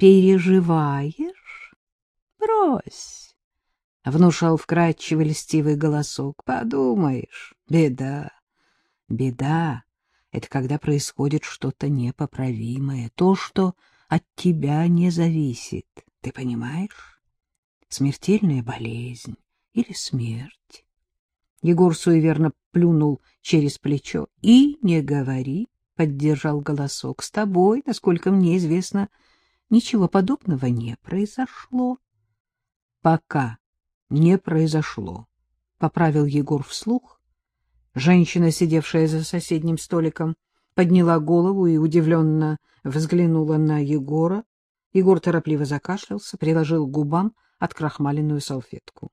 переживаешь? Брось, — внушал вкрадчивый льстивый голосок. — Подумаешь, беда, беда — это когда происходит что-то непоправимое, то, что от тебя не зависит, ты понимаешь? Смертельная болезнь или смерть. Егор суеверно плюнул через плечо. — И не говори, — поддержал голосок, — с тобой, насколько мне известно, ничего подобного не произошло. — Пока не произошло, — поправил Егор вслух. Женщина, сидевшая за соседним столиком, подняла голову и удивленно взглянула на Егора. Егор торопливо закашлялся, приложил к губам открахмаленную салфетку.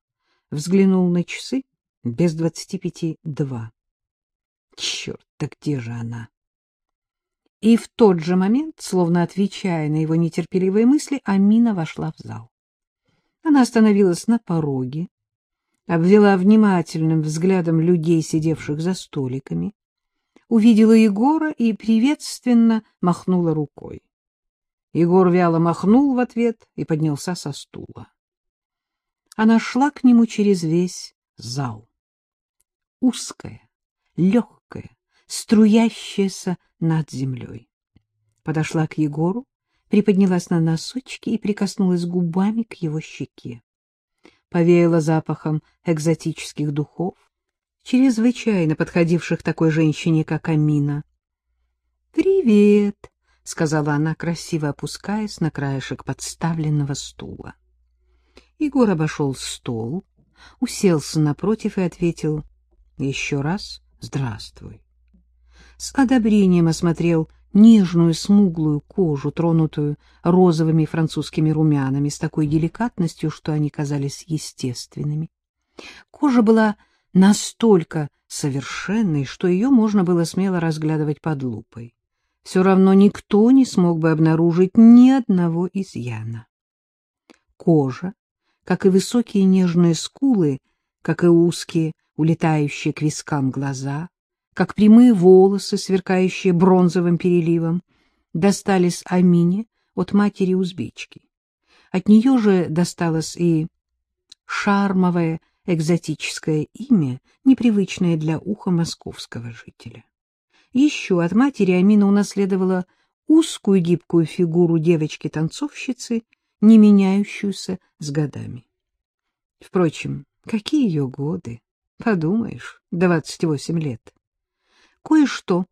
Взглянул на часы без двадцати пяти два. Черт, так где же она? И в тот же момент, словно отвечая на его нетерпеливые мысли, Амина вошла в зал. Она остановилась на пороге, обвела внимательным взглядом людей, сидевших за столиками, увидела Егора и приветственно махнула рукой. Егор вяло махнул в ответ и поднялся со стула. Она шла к нему через весь зал. Узкая, легкая, струящаяся над землей. Подошла к Егору, приподнялась на носочки и прикоснулась губами к его щеке. Повеяла запахом экзотических духов, чрезвычайно подходивших такой женщине, как Амина. — Привет, — сказала она, красиво опускаясь на краешек подставленного стула. Егор обошел стол, уселся напротив и ответил еще раз «Здравствуй». С одобрением осмотрел нежную смуглую кожу, тронутую розовыми французскими румянами, с такой деликатностью, что они казались естественными. Кожа была настолько совершенной, что ее можно было смело разглядывать под лупой. Все равно никто не смог бы обнаружить ни одного изъяна. Кожа, как и высокие нежные скулы, как и узкие, улетающие к вискам глаза, как прямые волосы, сверкающие бронзовым переливом, достались Амине от матери-узбечки. От нее же досталось и шармовое экзотическое имя, непривычное для уха московского жителя. Еще от матери Амина унаследовала узкую гибкую фигуру девочки-танцовщицы, не меняющуюся с годами. Впрочем, какие ее годы? Подумаешь, двадцать восемь лет. Кое-что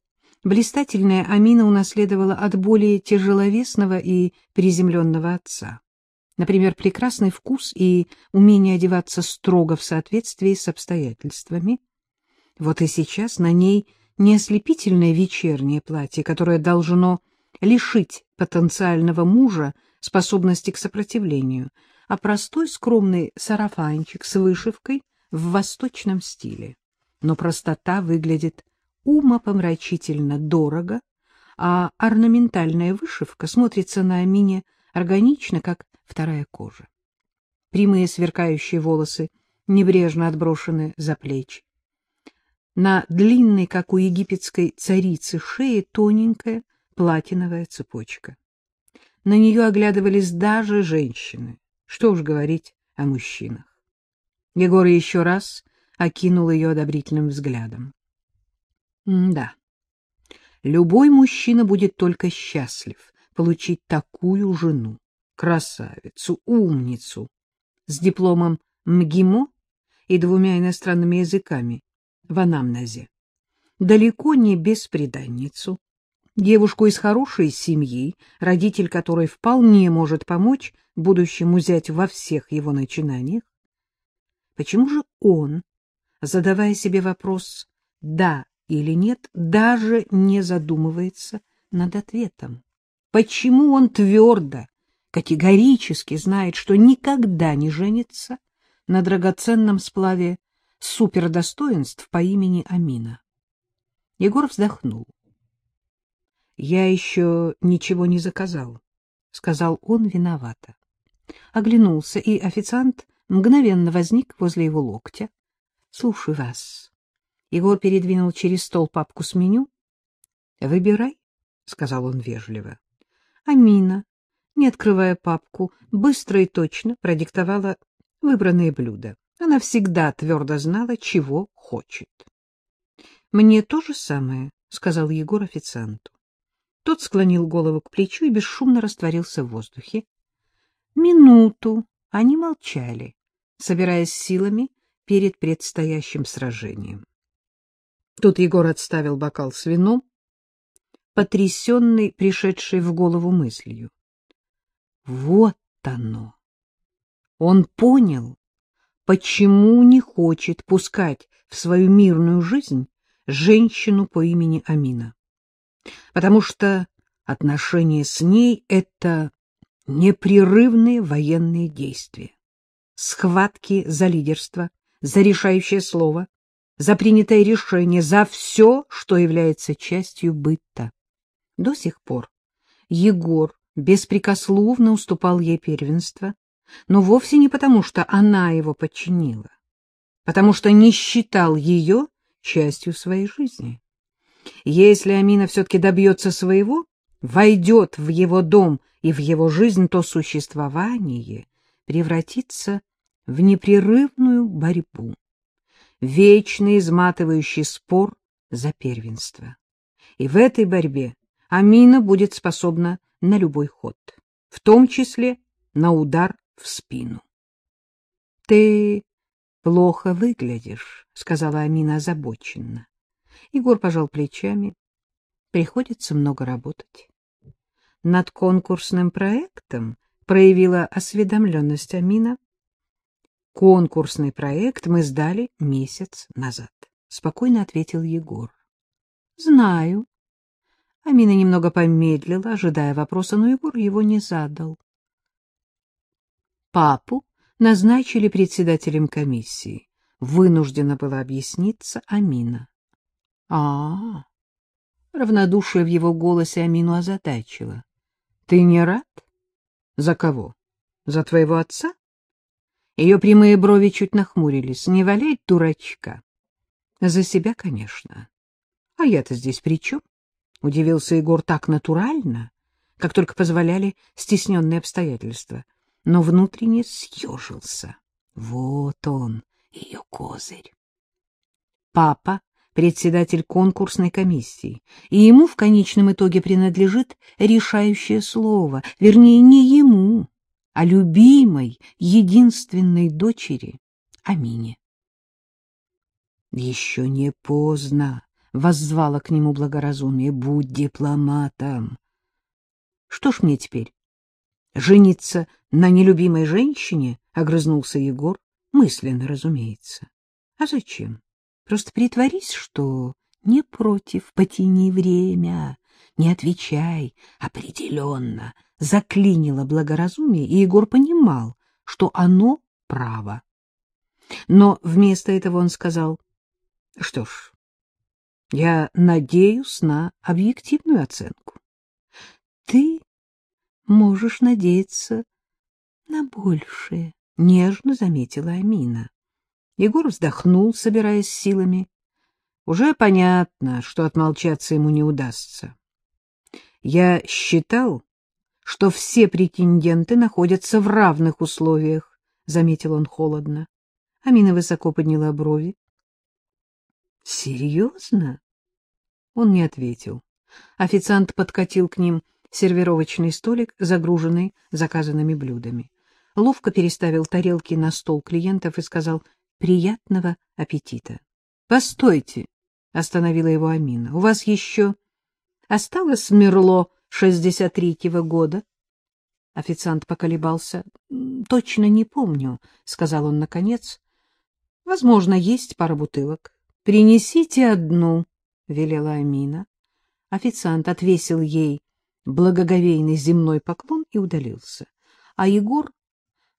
блистательная Амина унаследовала от более тяжеловесного и приземленного отца. Например, прекрасный вкус и умение одеваться строго в соответствии с обстоятельствами. Вот и сейчас на ней не ослепительное вечернее платье, которое должно лишить потенциального мужа способности к сопротивлению, а простой скромный сарафанчик с вышивкой в восточном стиле. Но простота выглядит умопомрачительно дорого, а орнаментальная вышивка смотрится на Амине органично, как вторая кожа. Прямые сверкающие волосы небрежно отброшены за плечи. На длинной, как у египетской царицы, шее тоненькая платиновая цепочка. На нее оглядывались даже женщины. Что уж говорить о мужчинах. Егор еще раз окинул ее одобрительным взглядом. Да, любой мужчина будет только счастлив получить такую жену, красавицу, умницу, с дипломом МГИМО и двумя иностранными языками в анамнезе. Далеко не бесприданницу, девушку из хорошей семьи, родитель которой вполне может помочь будущему зять во всех его начинаниях. Почему же он, задавая себе вопрос «да» или нет, даже не задумывается над ответом. Почему он твердо, категорически знает, что никогда не женится на драгоценном сплаве супердостоинств по имени Амина? Егор вздохнул. — Я еще ничего не заказал, — сказал он виновато. Оглянулся, и официант мгновенно возник возле его локтя. — Слушаю вас. Егор передвинул через стол папку с меню. — Выбирай, — сказал он вежливо. Амина не открывая папку, быстро и точно продиктовала выбранные блюда. Она всегда твердо знала, чего хочет. — Мне то же самое, — сказал Егор официанту. Тот склонил голову к плечу и бесшумно растворился в воздухе. Минуту они молчали, собираясь силами перед предстоящим сражением. Тут Егор отставил бокал с вином, потрясенный, пришедшей в голову мыслью. Вот оно! Он понял, почему не хочет пускать в свою мирную жизнь женщину по имени Амина. Потому что отношения с ней — это непрерывные военные действия, схватки за лидерство, за решающее слово, за принятое решение, за все, что является частью быта. До сих пор Егор беспрекословно уступал ей первенство, но вовсе не потому, что она его подчинила, потому что не считал ее частью своей жизни. Если Амина все-таки добьется своего, войдет в его дом и в его жизнь, то существование превратится в непрерывную борьбу, вечный изматывающий спор за первенство. И в этой борьбе Амина будет способна на любой ход, в том числе на удар в спину. — Ты плохо выглядишь, — сказала Амина озабоченно. Егор пожал плечами. Приходится много работать. Над конкурсным проектом проявила осведомленность Амина. Конкурсный проект мы сдали месяц назад, — спокойно ответил Егор. — Знаю, Амина немного помедлила, ожидая вопроса, но Егор его не задал. Папу назначили председателем комиссии. Вынуждена была объясниться Амина. А, -а, Равнодушие в его голосе Амину озадачило. — Ты не рад? — За кого? За твоего отца? Ее прямые брови чуть нахмурились. Не валяй дурачка. — За себя, конечно. А я-то здесь при чем? Удивился Егор так натурально, как только позволяли стесненные обстоятельства, но внутренне съежился. Вот он, ее козырь. Папа — председатель конкурсной комиссии, и ему в конечном итоге принадлежит решающее слово, вернее, не ему, а любимой, единственной дочери Амине. Еще не поздно воззвала к нему благоразумие. Будь дипломатом. Что ж мне теперь? Жениться на нелюбимой женщине? Огрызнулся Егор. Мысленно, разумеется. А зачем? Просто притворись, что не против, потяни время, не отвечай, определенно. Заклинило благоразумие, и Егор понимал, что оно право. Но вместо этого он сказал, что ж, я надеюсь на объективную оценку. Ты можешь надеяться на большее, — нежно заметила Амина. Егор вздохнул, собираясь силами. Уже понятно, что отмолчаться ему не удастся. Я считал, что все претенденты находятся в равных условиях, — заметил он холодно. Амина высоко подняла брови. Серьезно? Он не ответил. Официант подкатил к ним сервировочный столик, загруженный заказанными блюдами. Ловко переставил тарелки на стол клиентов и сказал «приятного аппетита». «Постойте», — остановила его Амина, — «у вас еще осталось Мерло 63-го года?» Официант поколебался. «Точно не помню», — сказал он наконец. «Возможно, есть пара бутылок». — Принесите одну, — велела Амина. Официант отвесил ей благоговейный земной поклон и удалился. А Егор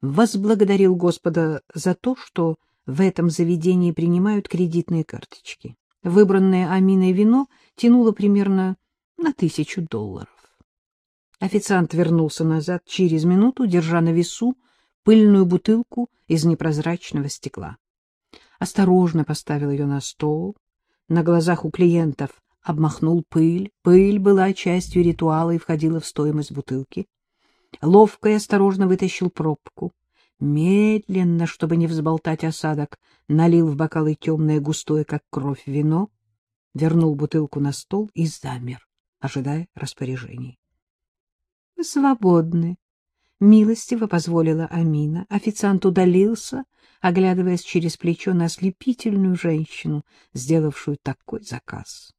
возблагодарил Господа за то, что в этом заведении принимают кредитные карточки. Выбранное Аминой вино тянуло примерно на тысячу долларов. Официант вернулся назад через минуту, держа на весу пыльную бутылку из непрозрачного стекла осторожно поставил ее на стол, на глазах у клиентов обмахнул пыль. Пыль была частью ритуала и входила в стоимость бутылки. ловко и осторожно вытащил пробку, медленно, чтобы не взболтать осадок, налил в бокалы темное густое, как кровь, вино, вернул бутылку на стол и замер, ожидая распоряжений. — Свободны, — милостиво позволила Амина. Официант удалился, оглядываясь через плечо на ослепительную женщину, сделавшую такой заказ.